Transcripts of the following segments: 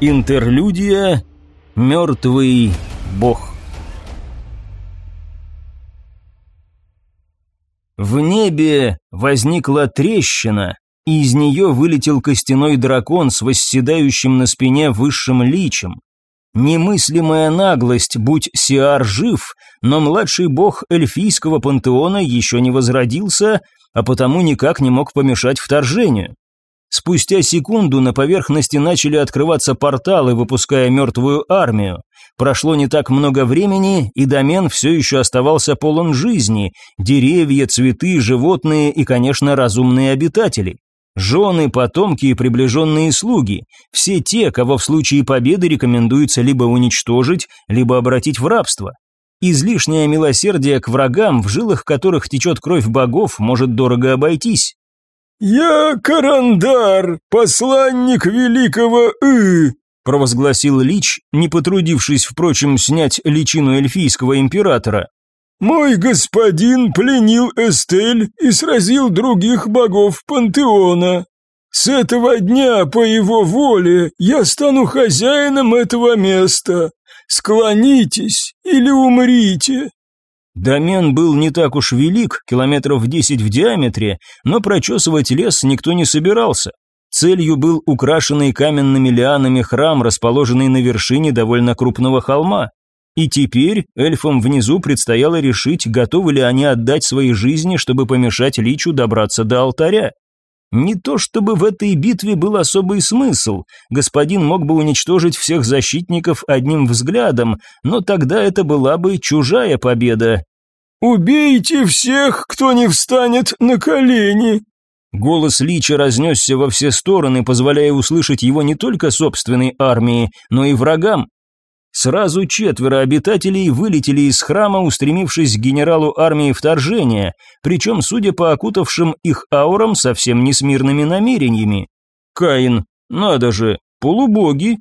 Интерлюдия «Мертвый бог». В небе возникла трещина, и из нее вылетел костяной дракон с восседающим на спине высшим личем. Немыслимая наглость, будь Сиар жив, но младший бог эльфийского пантеона еще не возродился, а потому никак не мог помешать вторжению. Спустя секунду на поверхности начали открываться порталы, выпуская мертвую армию. Прошло не так много времени, и домен все еще оставался полон жизни. Деревья, цветы, животные и, конечно, разумные обитатели. Жены, потомки и приближенные слуги. Все те, кого в случае победы рекомендуется либо уничтожить, либо обратить в рабство. Излишнее милосердие к врагам, в жилах которых течет кровь богов, может дорого обойтись. «Я Карандар, посланник великого И», провозгласил Лич, не потрудившись, впрочем, снять личину эльфийского императора. «Мой господин пленил Эстель и сразил других богов пантеона. С этого дня, по его воле, я стану хозяином этого места. Склонитесь или умрите». Домен был не так уж велик, километров десять в диаметре, но прочесывать лес никто не собирался. Целью был украшенный каменными лианами храм, расположенный на вершине довольно крупного холма. И теперь эльфам внизу предстояло решить, готовы ли они отдать свои жизни, чтобы помешать Личу добраться до алтаря. Не то чтобы в этой битве был особый смысл, господин мог бы уничтожить всех защитников одним взглядом, но тогда это была бы чужая победа, «Убейте всех, кто не встанет на колени!» Голос Лича разнесся во все стороны, позволяя услышать его не только собственной армии, но и врагам. Сразу четверо обитателей вылетели из храма, устремившись к генералу армии вторжения, причем, судя по окутавшим их аурам, совсем не с мирными намерениями. Каин, надо же, полубоги,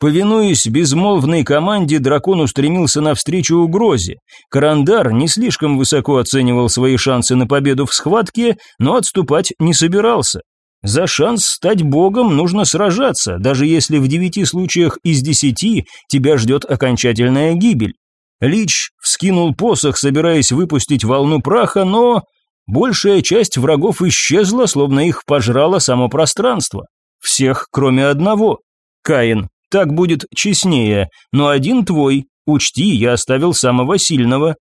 Повинуясь безмолвной команде, дракон устремился навстречу угрозе. Карандар не слишком высоко оценивал свои шансы на победу в схватке, но отступать не собирался. За шанс стать богом нужно сражаться, даже если в девяти случаях из десяти тебя ждет окончательная гибель. Лич вскинул посох, собираясь выпустить волну праха, но большая часть врагов исчезла, словно их пожрало само пространство. Всех, кроме одного. Каин, так будет честнее, но один твой, учти, я оставил самого сильного».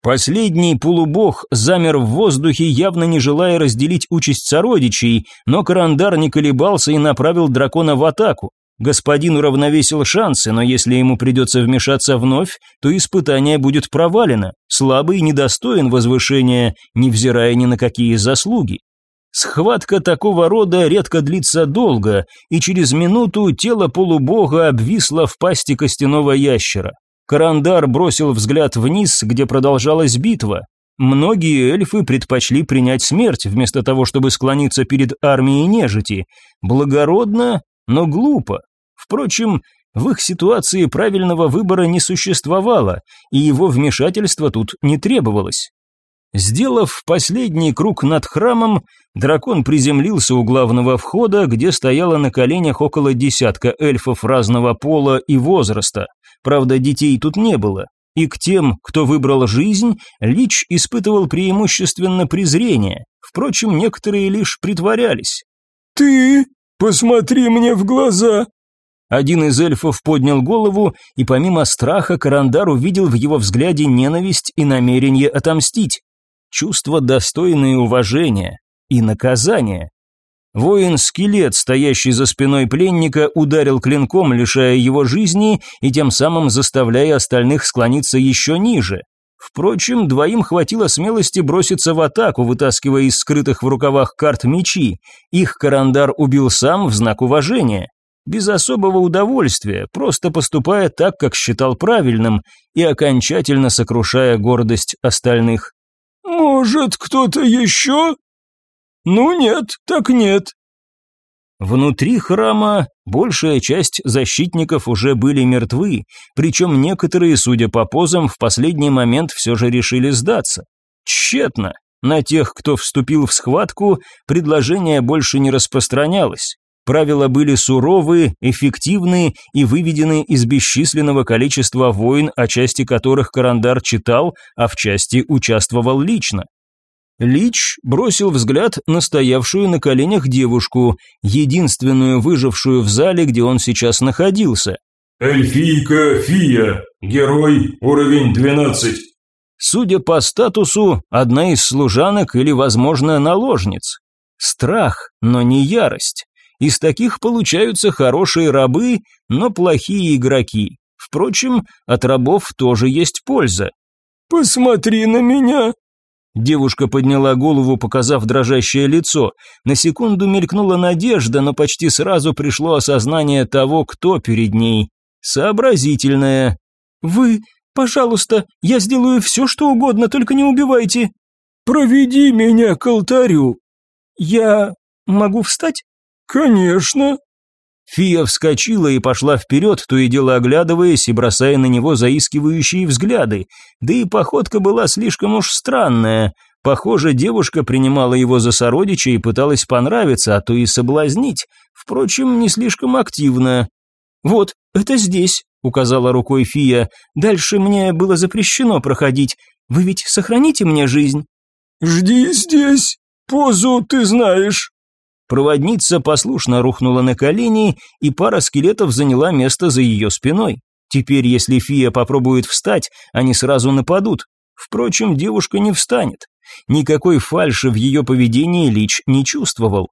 Последний полубог замер в воздухе, явно не желая разделить участь сородичей, но Карандар не колебался и направил дракона в атаку. Господин уравновесил шансы, но если ему придется вмешаться вновь, то испытание будет провалено. Слабый недостоин возвышения, невзирая ни на какие заслуги. Схватка такого рода редко длится долго, и через минуту тело полубога обвисло в пасти костяного ящера. Карандар бросил взгляд вниз, где продолжалась битва. Многие эльфы предпочли принять смерть, вместо того, чтобы склониться перед армией нежити. Благородно, но глупо. Впрочем, в их ситуации правильного выбора не существовало, и его вмешательство тут не требовалось. Сделав последний круг над храмом, дракон приземлился у главного входа, где стояло на коленях около десятка эльфов разного пола и возраста. Правда, детей тут не было. И к тем, кто выбрал жизнь, Лич испытывал преимущественно презрение. Впрочем, некоторые лишь притворялись. «Ты? Посмотри мне в глаза!» Один из эльфов поднял голову, и помимо страха Карандар увидел в его взгляде ненависть и намерение отомстить. Чувства, достойные уважения и наказания. Воин-скелет, стоящий за спиной пленника, ударил клинком, лишая его жизни и тем самым заставляя остальных склониться еще ниже. Впрочем, двоим хватило смелости броситься в атаку, вытаскивая из скрытых в рукавах карт мечи. Их Карандар убил сам в знак уважения. Без особого удовольствия, просто поступая так, как считал правильным, и окончательно сокрушая гордость остальных. «Может, кто-то еще?» «Ну нет, так нет». Внутри храма большая часть защитников уже были мертвы, причем некоторые, судя по позам, в последний момент все же решили сдаться. Тщетно. На тех, кто вступил в схватку, предложение больше не распространялось. Правила были суровые, эффективные и выведены из бесчисленного количества войн, о части которых Карандар читал, а в части участвовал лично. Лич бросил взгляд на стоявшую на коленях девушку, единственную выжившую в зале, где он сейчас находился. «Эльфийка Фия, герой, уровень 12». Судя по статусу, одна из служанок или, возможно, наложниц. Страх, но не ярость. Из таких получаются хорошие рабы, но плохие игроки. Впрочем, от рабов тоже есть польза. «Посмотри на меня!» Девушка подняла голову, показав дрожащее лицо. На секунду мелькнула надежда, но почти сразу пришло осознание того, кто перед ней. Сообразительная. «Вы, пожалуйста, я сделаю все, что угодно, только не убивайте». «Проведи меня к алтарю». «Я могу встать?» «Конечно». Фия вскочила и пошла вперед, то и дело оглядываясь и бросая на него заискивающие взгляды, да и походка была слишком уж странная. Похоже, девушка принимала его за сородича и пыталась понравиться, а то и соблазнить, впрочем, не слишком активно. «Вот, это здесь», — указала рукой Фия, «дальше мне было запрещено проходить. Вы ведь сохраните мне жизнь?» «Жди здесь, позу ты знаешь». Проводница послушно рухнула на колени, и пара скелетов заняла место за ее спиной. Теперь, если Фия попробует встать, они сразу нападут. Впрочем, девушка не встанет. Никакой фальши в ее поведении Лич не чувствовал.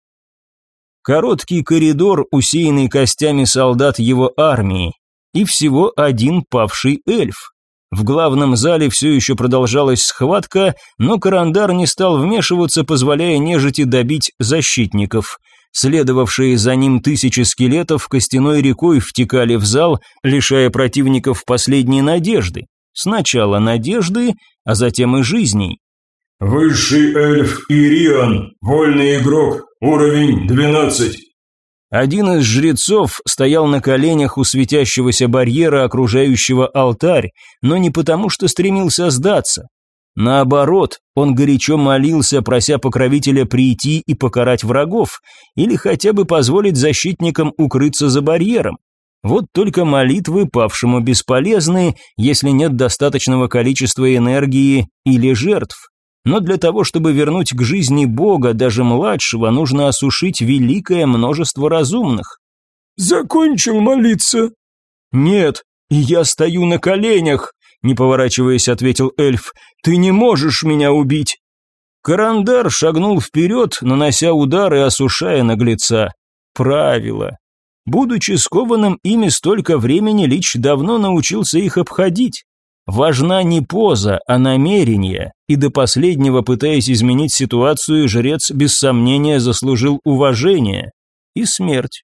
Короткий коридор, усеянный костями солдат его армии, и всего один павший эльф. В главном зале все еще продолжалась схватка, но Карандар не стал вмешиваться, позволяя нежити добить защитников. Следовавшие за ним тысячи скелетов костяной рекой втекали в зал, лишая противников последней надежды. Сначала надежды, а затем и жизней. «Высший эльф Ириан, вольный игрок, уровень 12. Один из жрецов стоял на коленях у светящегося барьера, окружающего алтарь, но не потому, что стремился сдаться. Наоборот, он горячо молился, прося покровителя прийти и покарать врагов, или хотя бы позволить защитникам укрыться за барьером. Вот только молитвы павшему бесполезны, если нет достаточного количества энергии или жертв. Но для того, чтобы вернуть к жизни Бога, даже младшего, нужно осушить великое множество разумных. «Закончил молиться?» «Нет, и я стою на коленях», — не поворачиваясь, ответил эльф. «Ты не можешь меня убить». Карандар шагнул вперед, нанося удар и осушая наглеца. Правило. Будучи скованным ими столько времени, Лич давно научился их обходить. Важна не поза, а намерение, и до последнего, пытаясь изменить ситуацию, жрец без сомнения заслужил уважение и смерть.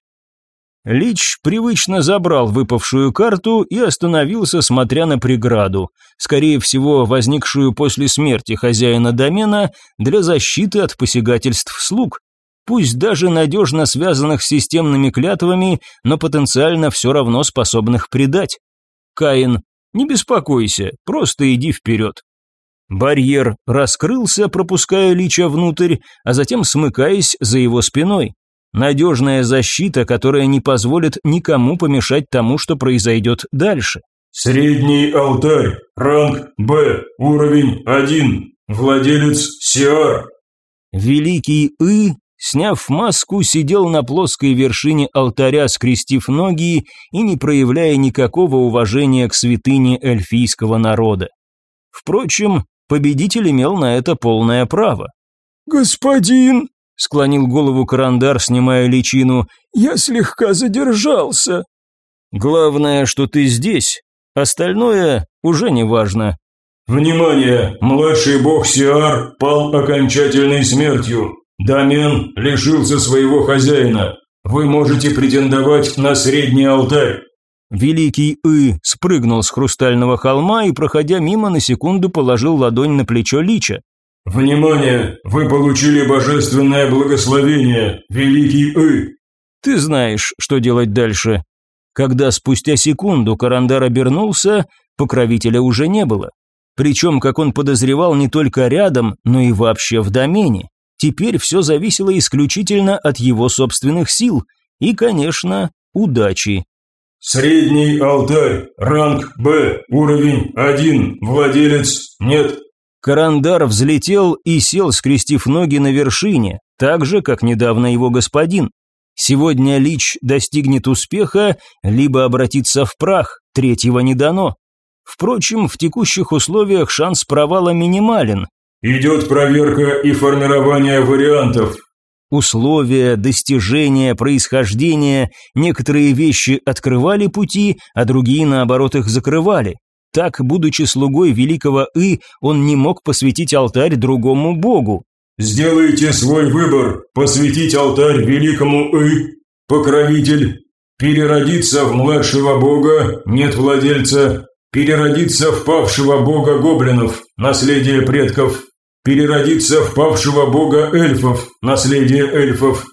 Лич привычно забрал выпавшую карту и остановился, смотря на преграду, скорее всего, возникшую после смерти хозяина домена для защиты от посягательств слуг. Пусть даже надежно связанных с системными клятвами, но потенциально все равно способных предать. Каин не беспокойся, просто иди вперед. Барьер раскрылся, пропуская Лича внутрь, а затем смыкаясь за его спиной. Надежная защита, которая не позволит никому помешать тому, что произойдет дальше. Средний алтарь, ранг Б, уровень 1, владелец Сиар. Великий И Сняв маску, сидел на плоской вершине алтаря, скрестив ноги и не проявляя никакого уважения к святыне эльфийского народа. Впрочем, победитель имел на это полное право. «Господин!» — склонил голову Карандар, снимая личину. «Я слегка задержался». «Главное, что ты здесь. Остальное уже не важно». «Внимание! Младший бог Сиар пал окончательной смертью. Домен лишился своего хозяина. Вы можете претендовать на средний алтарь. Великий И спрыгнул с хрустального холма и, проходя мимо, на секунду положил ладонь на плечо Лича. «Внимание! Вы получили божественное благословение, Великий И!» «Ты знаешь, что делать дальше». Когда спустя секунду Карандар обернулся, покровителя уже не было. Причем, как он подозревал, не только рядом, но и вообще в домене. Теперь все зависело исключительно от его собственных сил, и, конечно, удачи. Средний алтарь, ранг Б, уровень 1, владелец нет. Карандар взлетел и сел, скрестив ноги на вершине, так же, как недавно его господин. Сегодня Лич достигнет успеха, либо обратится в прах, третьего не дано. Впрочем, в текущих условиях шанс провала минимален. Идет проверка и формирование вариантов. Условия, достижения, происхождение, некоторые вещи открывали пути, а другие, наоборот, их закрывали. Так, будучи слугой великого И, он не мог посвятить алтарь другому богу. «Сделайте свой выбор, посвятить алтарь великому И, покровитель, переродиться в младшего бога, нет владельца, переродиться в павшего бога гоблинов, наследие предков, переродиться в павшего бога эльфов, наследие эльфов.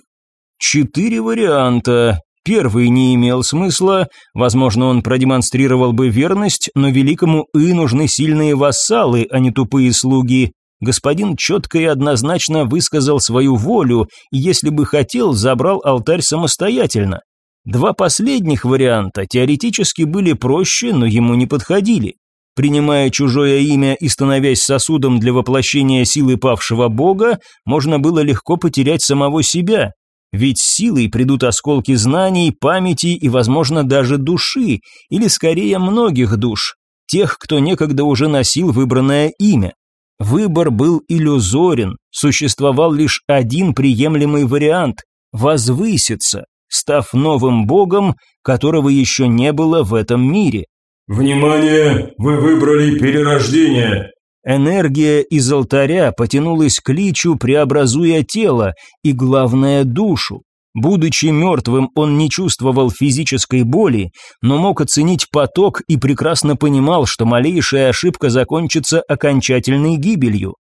Четыре варианта. Первый не имел смысла, возможно, он продемонстрировал бы верность, но великому И нужны сильные вассалы, а не тупые слуги. Господин четко и однозначно высказал свою волю, и если бы хотел, забрал алтарь самостоятельно. Два последних варианта теоретически были проще, но ему не подходили. Принимая чужое имя и становясь сосудом для воплощения силы павшего бога, можно было легко потерять самого себя. Ведь силой придут осколки знаний, памяти и, возможно, даже души, или скорее многих душ, тех, кто некогда уже носил выбранное имя. Выбор был иллюзорен, существовал лишь один приемлемый вариант – возвыситься, став новым богом, которого еще не было в этом мире. «Внимание! Вы выбрали перерождение!» Энергия из алтаря потянулась к личу, преобразуя тело и, главное, душу. Будучи мертвым, он не чувствовал физической боли, но мог оценить поток и прекрасно понимал, что малейшая ошибка закончится окончательной гибелью.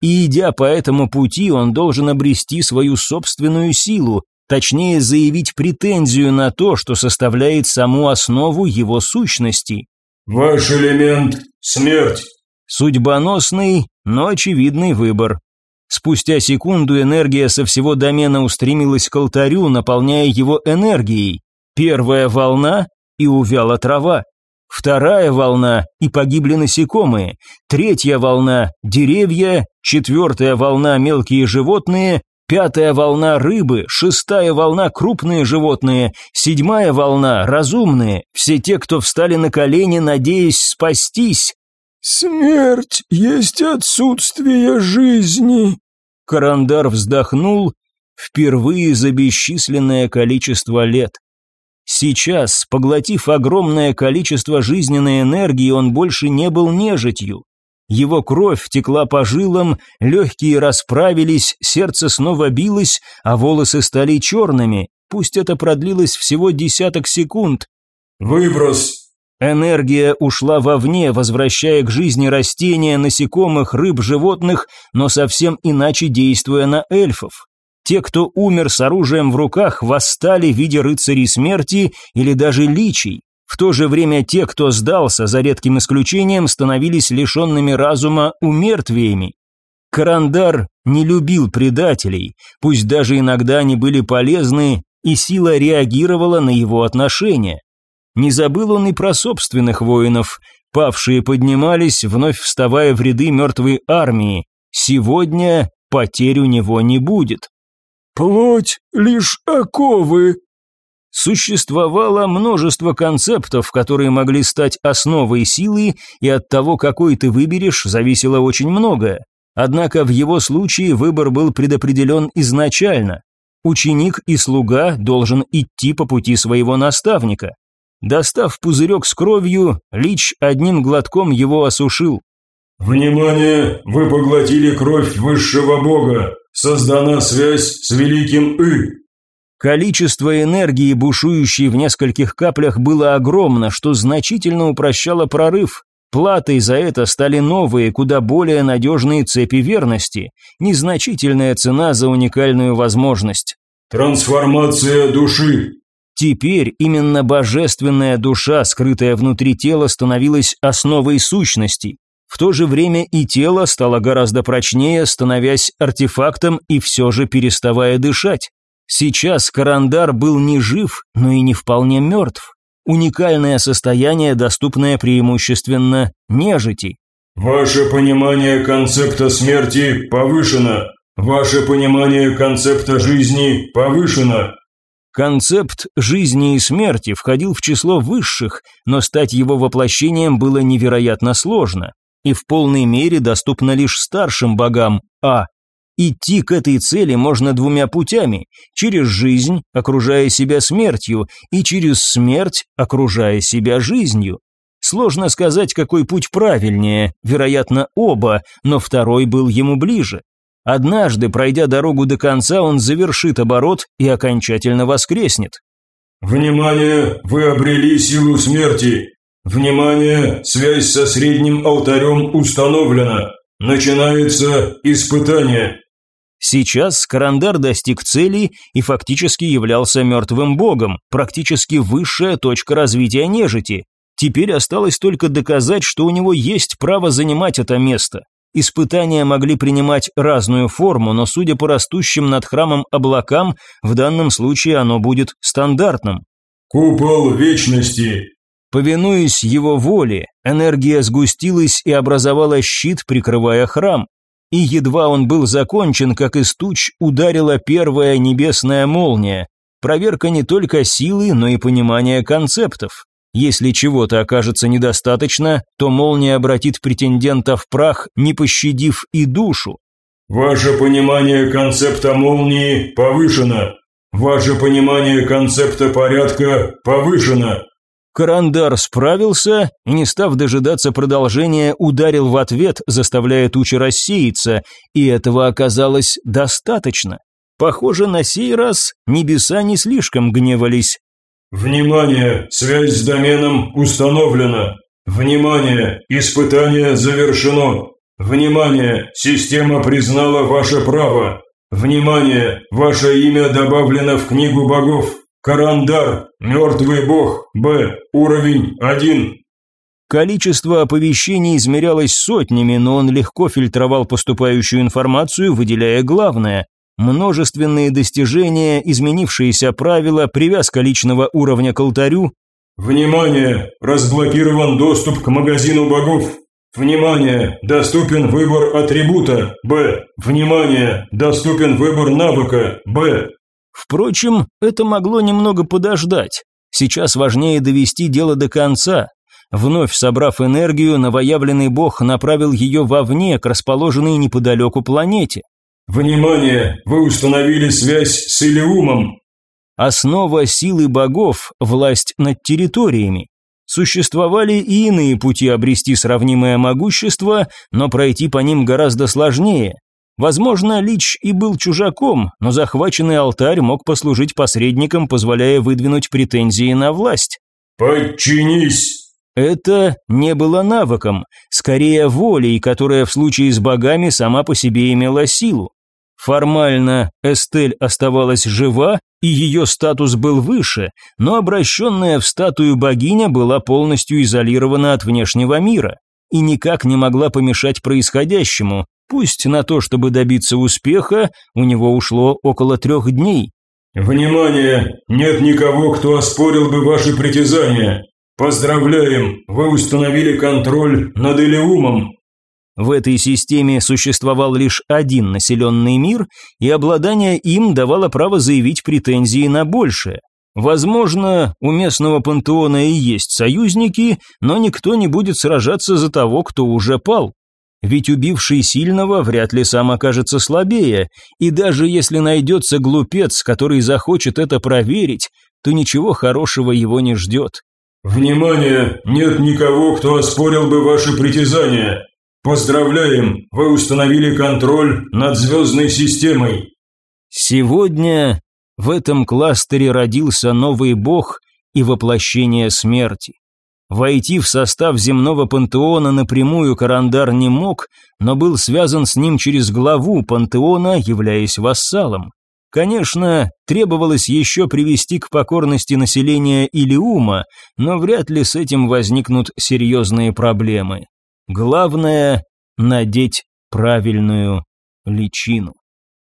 И идя по этому пути, он должен обрести свою собственную силу, точнее заявить претензию на то, что составляет саму основу его сущности. «Ваш элемент – смерть». Судьбоносный, но очевидный выбор. Спустя секунду энергия со всего домена устремилась к алтарю, наполняя его энергией. Первая волна – и увяла трава. Вторая волна – и погибли насекомые. Третья волна – деревья. Четвертая волна – мелкие животные. Пятая волна – рыбы, шестая волна – крупные животные, седьмая волна – разумные, все те, кто встали на колени, надеясь спастись. «Смерть есть отсутствие жизни», – Карандар вздохнул впервые за бесчисленное количество лет. Сейчас, поглотив огромное количество жизненной энергии, он больше не был нежитью. Его кровь текла по жилам, легкие расправились, сердце снова билось, а волосы стали черными. Пусть это продлилось всего десяток секунд. «Выброс!» Энергия ушла вовне, возвращая к жизни растения, насекомых, рыб, животных, но совсем иначе действуя на эльфов. Те, кто умер с оружием в руках, восстали в виде рыцарей смерти или даже личий. В то же время те, кто сдался, за редким исключением, становились лишенными разума умертвиями. Карандар не любил предателей, пусть даже иногда они были полезны, и сила реагировала на его отношения. Не забыл он и про собственных воинов. Павшие поднимались, вновь вставая в ряды мертвой армии. Сегодня потерь у него не будет. «Плоть лишь оковы», Существовало множество концептов, которые могли стать основой силы, и от того, какой ты выберешь, зависело очень многое. Однако в его случае выбор был предопределен изначально. Ученик и слуга должен идти по пути своего наставника. Достав пузырек с кровью, Лич одним глотком его осушил. «Внимание! Вы поглотили кровь высшего бога! Создана связь с великим И!» Количество энергии, бушующей в нескольких каплях, было огромно, что значительно упрощало прорыв. Платой за это стали новые, куда более надежные цепи верности. Незначительная цена за уникальную возможность. Трансформация души. Теперь именно божественная душа, скрытая внутри тела, становилась основой сущности. В то же время и тело стало гораздо прочнее, становясь артефактом и все же переставая дышать. Сейчас Карандар был не жив, но и не вполне мертв. Уникальное состояние, доступное преимущественно нежити. Ваше понимание концепта смерти повышено. Ваше понимание концепта жизни повышено. Концепт жизни и смерти входил в число высших, но стать его воплощением было невероятно сложно и в полной мере доступно лишь старшим богам, а идти к этой цели можно двумя путями – через жизнь, окружая себя смертью, и через смерть, окружая себя жизнью. Сложно сказать, какой путь правильнее, вероятно, оба, но второй был ему ближе. Однажды, пройдя дорогу до конца, он завершит оборот и окончательно воскреснет. «Внимание! Вы обрели силу смерти! Внимание! Связь со средним алтарем установлена! Начинается испытание!» Сейчас Карандар достиг цели и фактически являлся мертвым богом, практически высшая точка развития нежити. Теперь осталось только доказать, что у него есть право занимать это место. Испытания могли принимать разную форму, но судя по растущим над храмом облакам, в данном случае оно будет стандартным. «Купол вечности!» Повинуясь его воле, энергия сгустилась и образовала щит, прикрывая храм. И едва он был закончен, как из туч ударила первая небесная молния. Проверка не только силы, но и понимания концептов. Если чего-то окажется недостаточно, то молния обратит претендента в прах, не пощадив и душу. Ваше понимание концепта молнии повышено. Ваше понимание концепта порядка повышено. Карандар справился и, не став дожидаться продолжения, ударил в ответ, заставляя тучи рассеяться, и этого оказалось достаточно. Похоже, на сей раз небеса не слишком гневались. «Внимание! Связь с доменом установлена! Внимание! Испытание завершено! Внимание! Система признала ваше право! Внимание! Ваше имя добавлено в книгу богов! Карандар! Мертвый бог! Б! Уровень 1!» Количество оповещений измерялось сотнями, но он легко фильтровал поступающую информацию, выделяя главное множественные достижения, изменившиеся правила, привязка личного уровня к алтарю. Внимание! Разблокирован доступ к магазину богов. Внимание! Доступен выбор атрибута. Б. Внимание! Доступен выбор навыка. Б. Впрочем, это могло немного подождать. Сейчас важнее довести дело до конца. Вновь собрав энергию, новоявленный бог направил ее вовне, к расположенной неподалеку планете. «Внимание! Вы установили связь с Илиумом!» Основа силы богов – власть над территориями. Существовали и иные пути обрести сравнимое могущество, но пройти по ним гораздо сложнее. Возможно, Лич и был чужаком, но захваченный алтарь мог послужить посредником, позволяя выдвинуть претензии на власть. «Подчинись!» Это не было навыком, скорее волей, которая в случае с богами сама по себе имела силу. Формально Эстель оставалась жива, и ее статус был выше, но обращенная в статую богиня была полностью изолирована от внешнего мира и никак не могла помешать происходящему, пусть на то, чтобы добиться успеха, у него ушло около трех дней. «Внимание! Нет никого, кто оспорил бы ваши притязания. Поздравляем, вы установили контроль над Элеумом. В этой системе существовал лишь один населенный мир, и обладание им давало право заявить претензии на большее. Возможно, у местного пантеона и есть союзники, но никто не будет сражаться за того, кто уже пал. Ведь убивший сильного вряд ли сам окажется слабее, и даже если найдется глупец, который захочет это проверить, то ничего хорошего его не ждет. «Внимание! Нет никого, кто оспорил бы ваши притязания. Поздравляем, вы установили контроль над звездной системой. Сегодня в этом кластере родился новый бог и воплощение смерти. Войти в состав земного пантеона напрямую Карандар не мог, но был связан с ним через главу пантеона, являясь вассалом. Конечно, требовалось еще привести к покорности населения Илиума, но вряд ли с этим возникнут серьезные проблемы. Главное – надеть правильную личину.